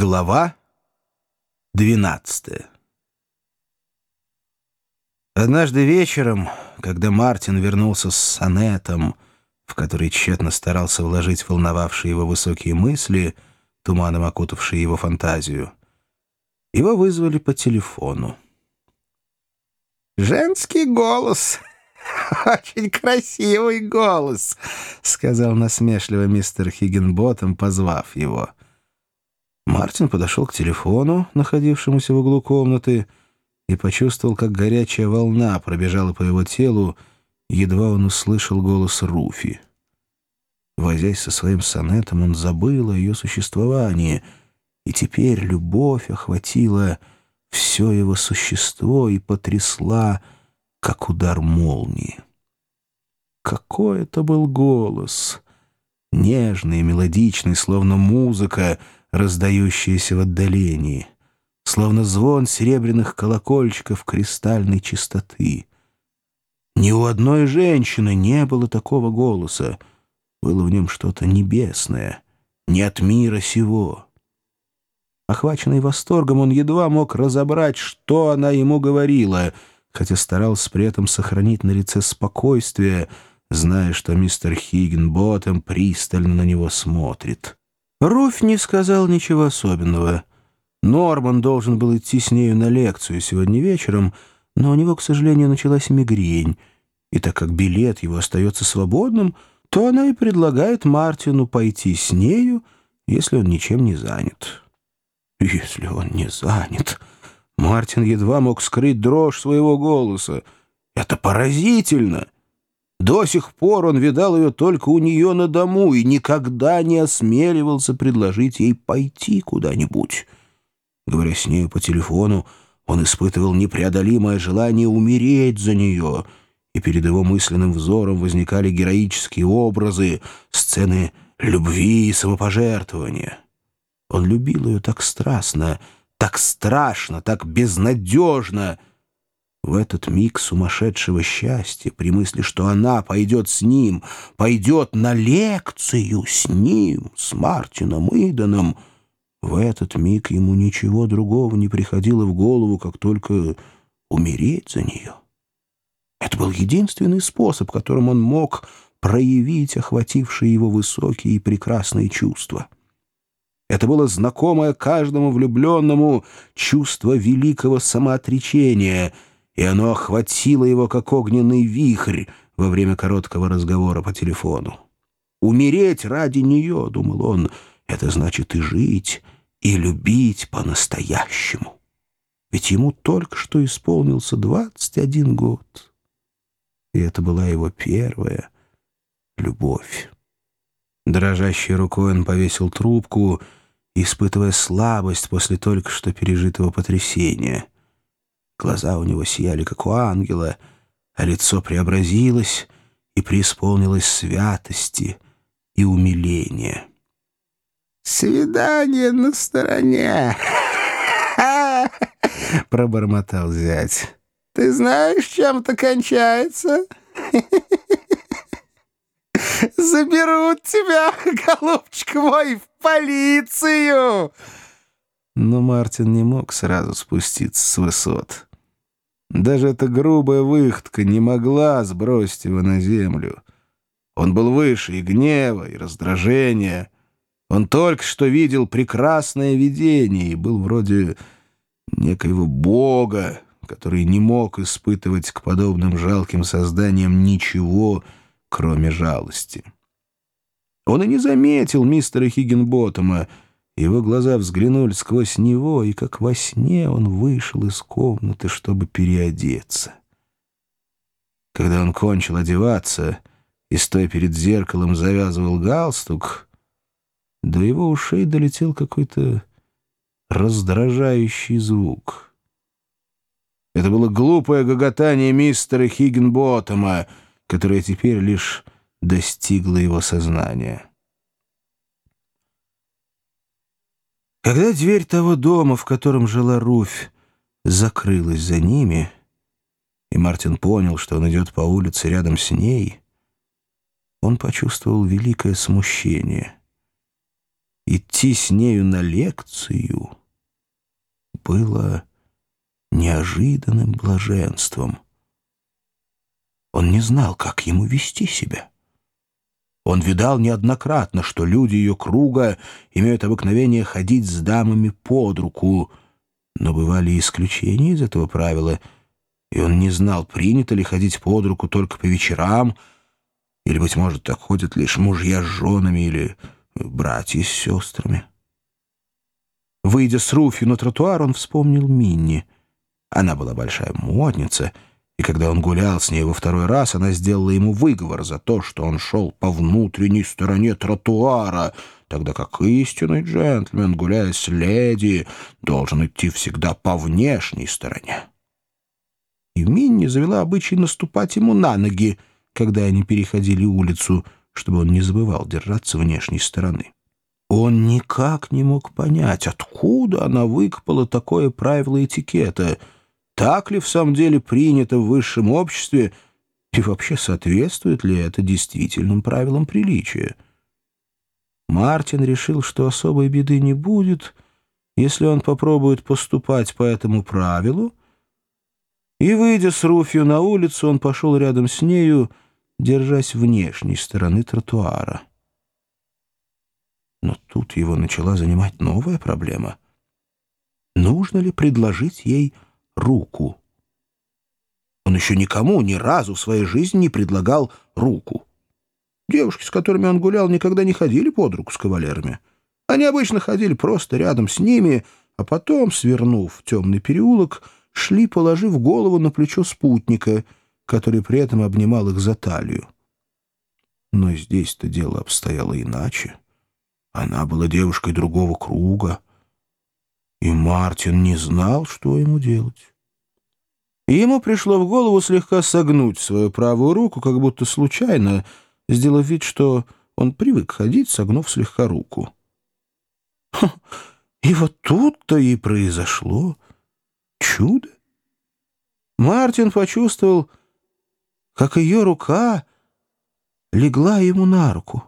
Глава 12 Однажды вечером, когда Мартин вернулся с сонетом, в который тщетно старался вложить волновавшие его высокие мысли, туманом окутавшие его фантазию, его вызвали по телефону. «Женский голос! Очень красивый голос!» — сказал насмешливо мистер Хиггинботом, позвав его — Мартин подошел к телефону, находившемуся в углу комнаты, и почувствовал, как горячая волна пробежала по его телу, едва он услышал голос Руфи. Возясь со своим сонетом, он забыл о ее существовании, и теперь любовь охватила все его существо и потрясла, как удар молнии. Какой это был голос! Нежный, мелодичный, словно музыка — раздающиеся в отдалении, словно звон серебряных колокольчиков кристальной чистоты. Ни у одной женщины не было такого голоса. Было в нем что-то небесное, не от мира сего. Охваченный восторгом, он едва мог разобрать, что она ему говорила, хотя старался при этом сохранить на лице спокойствие, зная, что мистер Хиггинботтем пристально на него смотрит. Руфь не сказал ничего особенного. Норман должен был идти с нею на лекцию сегодня вечером, но у него, к сожалению, началась мигрень, и так как билет его остается свободным, то она и предлагает Мартину пойти с нею, если он ничем не занят. Если он не занят... Мартин едва мог скрыть дрожь своего голоса. «Это поразительно!» До сих пор он видал ее только у нее на дому и никогда не осмеливался предложить ей пойти куда-нибудь. Говоря с нею по телефону, он испытывал непреодолимое желание умереть за нее, и перед его мысленным взором возникали героические образы, сцены любви и самопожертвования. Он любил ее так страстно, так страшно, так безнадежно — в этот миг сумасшедшего счастья, при мысли, что она пойдет с ним, пойдет на лекцию с ним, с Мартином Иданом, в этот миг ему ничего другого не приходило в голову, как только умереть за нее. Это был единственный способ, которым он мог проявить охватившие его высокие и прекрасные чувства. Это было знакомое каждому влюбленному чувство великого самоотречения — и оно охватило его, как огненный вихрь во время короткого разговора по телефону. «Умереть ради нее», — думал он, — «это значит и жить, и любить по-настоящему». Ведь ему только что исполнился 21 год. И это была его первая любовь. Дрожащей рукой он повесил трубку, испытывая слабость после только что пережитого потрясения — Глаза у него сияли, как у ангела, а лицо преобразилось и преисполнилось святости и умиления. «Свидание на стороне!» — пробормотал зять. «Ты знаешь, чем это кончается?» «Заберут тебя, голубчик мой, в полицию!» Но Мартин не мог сразу спуститься с высот. Даже эта грубая выходка не могла сбросить его на землю. Он был выше и гнева, и раздражения. Он только что видел прекрасное видение и был вроде некоего бога, который не мог испытывать к подобным жалким созданиям ничего, кроме жалости. Он и не заметил мистера Хиггинботтома, его глаза взглянули сквозь него, и как во сне он вышел из комнаты, чтобы переодеться. Когда он кончил одеваться и, стоя перед зеркалом, завязывал галстук, до его ушей долетел какой-то раздражающий звук. Это было глупое гоготание мистера Хиггинботтома, которое теперь лишь достигло его сознания. Когда дверь того дома, в котором жила Руфь, закрылась за ними, и Мартин понял, что он идет по улице рядом с ней, он почувствовал великое смущение. идти с нею на лекцию было неожиданным блаженством. Он не знал, как ему вести себя. Он видал неоднократно, что люди ее круга имеют обыкновение ходить с дамами под руку, но бывали исключения из этого правила, и он не знал, принято ли ходить под руку только по вечерам, или, быть может, так ходят лишь мужья с женами или братья с сестрами. Выйдя с Руфи на тротуар, он вспомнил Минни. Она была большая модница — и когда он гулял с ней во второй раз, она сделала ему выговор за то, что он шел по внутренней стороне тротуара, тогда как истинный джентльмен, гуляя с леди, должен идти всегда по внешней стороне. И Минни завела обычай наступать ему на ноги, когда они переходили улицу, чтобы он не забывал держаться внешней стороны. Он никак не мог понять, откуда она выкопала такое правило этикета — так ли в самом деле принято в высшем обществе и вообще соответствует ли это действительным правилам приличия. Мартин решил, что особой беды не будет, если он попробует поступать по этому правилу, и, выйдя с Руфью на улицу, он пошел рядом с нею, держась внешней стороны тротуара. Но тут его начала занимать новая проблема. Нужно ли предложить ей руку. Он еще никому ни разу в своей жизни не предлагал руку. Девушки, с которыми он гулял, никогда не ходили под руку с кавалерами. Они обычно ходили просто рядом с ними, а потом, свернув в темный переулок, шли, положив голову на плечо спутника, который при этом обнимал их за талию. Но здесь-то дело обстояло иначе. Она была девушкой другого круга, и Мартин не знал, что ему делать. И ему пришло в голову слегка согнуть свою правую руку, как будто случайно, сделав вид, что он привык ходить, согнув слегка руку. И вот тут-то и произошло чудо. Мартин почувствовал, как ее рука легла ему на руку.